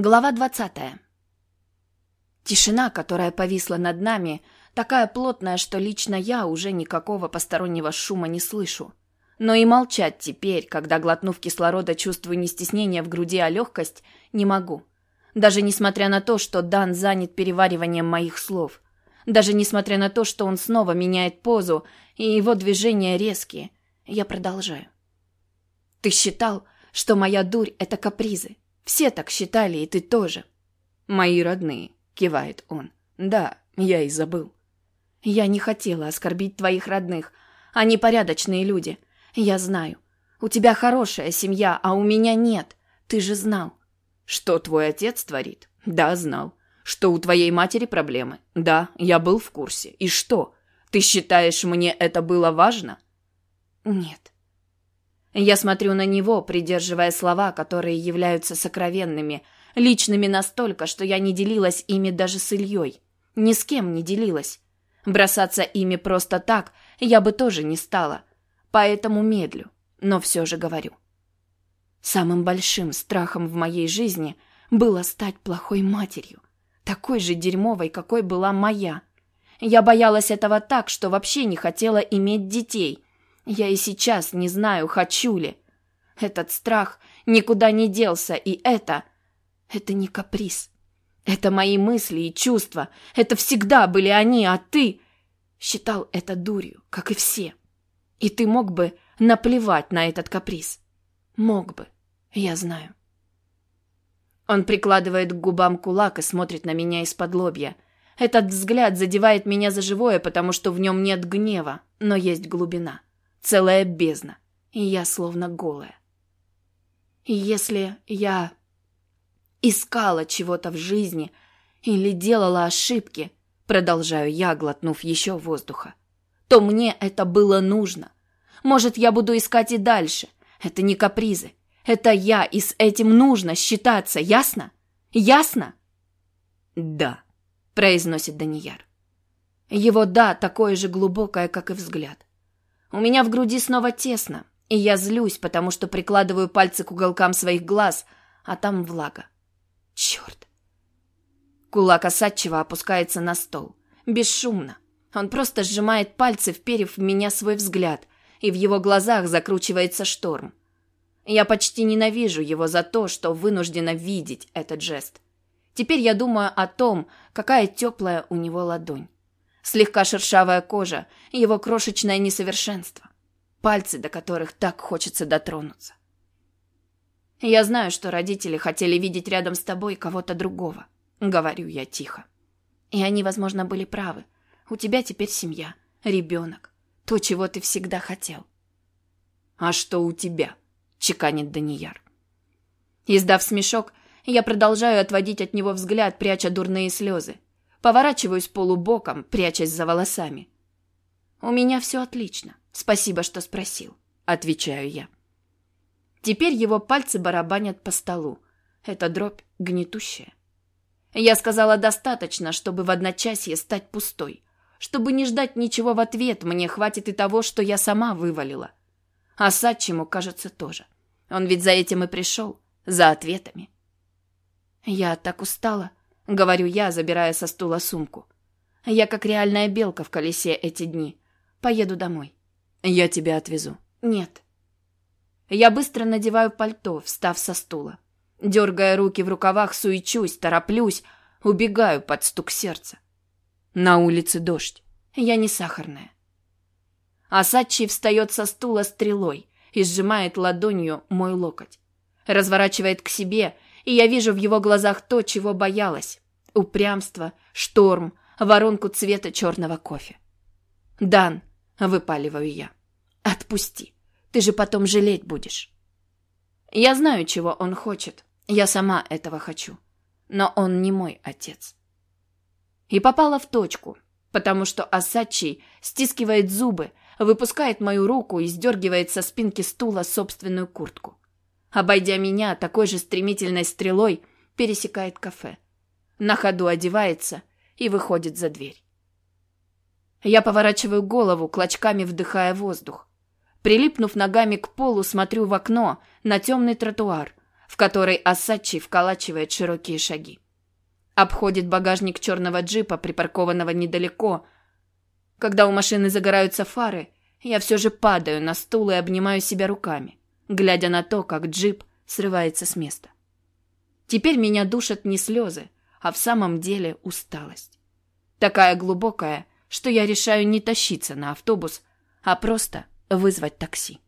Глава двадцатая. Тишина, которая повисла над нами, такая плотная, что лично я уже никакого постороннего шума не слышу. Но и молчать теперь, когда, глотнув кислорода, чувствую не стеснение в груди, а легкость, не могу. Даже несмотря на то, что Дан занят перевариванием моих слов. Даже несмотря на то, что он снова меняет позу, и его движения резкие. Я продолжаю. Ты считал, что моя дурь — это капризы. Все так считали, и ты тоже. Мои родные, кивает он. Да, я и забыл. Я не хотела оскорбить твоих родных. Они порядочные люди. Я знаю. У тебя хорошая семья, а у меня нет. Ты же знал. Что твой отец творит? Да, знал. Что у твоей матери проблемы? Да, я был в курсе. И что? Ты считаешь, мне это было важно? Нет. Я смотрю на него, придерживая слова, которые являются сокровенными, личными настолько, что я не делилась ими даже с Ильей. Ни с кем не делилась. Бросаться ими просто так я бы тоже не стала. Поэтому медлю, но все же говорю. Самым большим страхом в моей жизни было стать плохой матерью. Такой же дерьмовой, какой была моя. Я боялась этого так, что вообще не хотела иметь детей – я и сейчас не знаю, хочу ли. Этот страх никуда не делся, и это... Это не каприз. Это мои мысли и чувства. Это всегда были они, а ты... Считал это дурью, как и все. И ты мог бы наплевать на этот каприз. Мог бы, я знаю. Он прикладывает к губам кулак и смотрит на меня из-под лобья. Этот взгляд задевает меня за живое, потому что в нем нет гнева, но есть глубина целая бездна, и я словно голая. И если я искала чего-то в жизни или делала ошибки, продолжаю я, глотнув еще воздуха, то мне это было нужно. Может, я буду искать и дальше. Это не капризы. Это я, и с этим нужно считаться, ясно? Ясно? Да, произносит Данияр. Его «да» такое же глубокое, как и взгляд. У меня в груди снова тесно, и я злюсь, потому что прикладываю пальцы к уголкам своих глаз, а там влага. Черт! Кулак Осадчего опускается на стол. Бесшумно. Он просто сжимает пальцы, вперев в меня свой взгляд, и в его глазах закручивается шторм. Я почти ненавижу его за то, что вынуждена видеть этот жест. Теперь я думаю о том, какая теплая у него ладонь слегка шершавая кожа, его крошечное несовершенство, пальцы, до которых так хочется дотронуться. Я знаю, что родители хотели видеть рядом с тобой кого-то другого, говорю я тихо. И они, возможно, были правы. У тебя теперь семья, ребенок, то, чего ты всегда хотел. А что у тебя? чеканит Данияр. Издав смешок, я продолжаю отводить от него взгляд, пряча дурные слезы. Поворачиваюсь полубоком, прячась за волосами. «У меня все отлично. Спасибо, что спросил», — отвечаю я. Теперь его пальцы барабанят по столу. Это дробь гнетущая. Я сказала достаточно, чтобы в одночасье стать пустой. Чтобы не ждать ничего в ответ, мне хватит и того, что я сама вывалила. А Садчему, кажется, тоже. Он ведь за этим и пришел, за ответами. Я так устала, Говорю я, забирая со стула сумку. Я как реальная белка в колесе эти дни. Поеду домой. Я тебя отвезу. Нет. Я быстро надеваю пальто, встав со стула. Дергая руки в рукавах, суечусь, тороплюсь, убегаю под стук сердца. На улице дождь. Я не сахарная. Асачи встает со стула стрелой и сжимает ладонью мой локоть. Разворачивает к себе и я вижу в его глазах то, чего боялась. Упрямство, шторм, воронку цвета черного кофе. «Дан», — выпаливаю я, — «отпусти, ты же потом жалеть будешь». Я знаю, чего он хочет, я сама этого хочу, но он не мой отец. И попала в точку, потому что Асачи стискивает зубы, выпускает мою руку и сдергивает со спинки стула собственную куртку обойдя меня такой же стремительной стрелой, пересекает кафе. На ходу одевается и выходит за дверь. Я поворачиваю голову, клочками вдыхая воздух. Прилипнув ногами к полу, смотрю в окно, на темный тротуар, в которой Асачи вколачивает широкие шаги. Обходит багажник черного джипа, припаркованного недалеко. Когда у машины загораются фары, я все же падаю на стул и обнимаю себя руками, глядя на то, как джип срывается с места. Теперь меня душат не слезы, а в самом деле усталость. Такая глубокая, что я решаю не тащиться на автобус, а просто вызвать такси.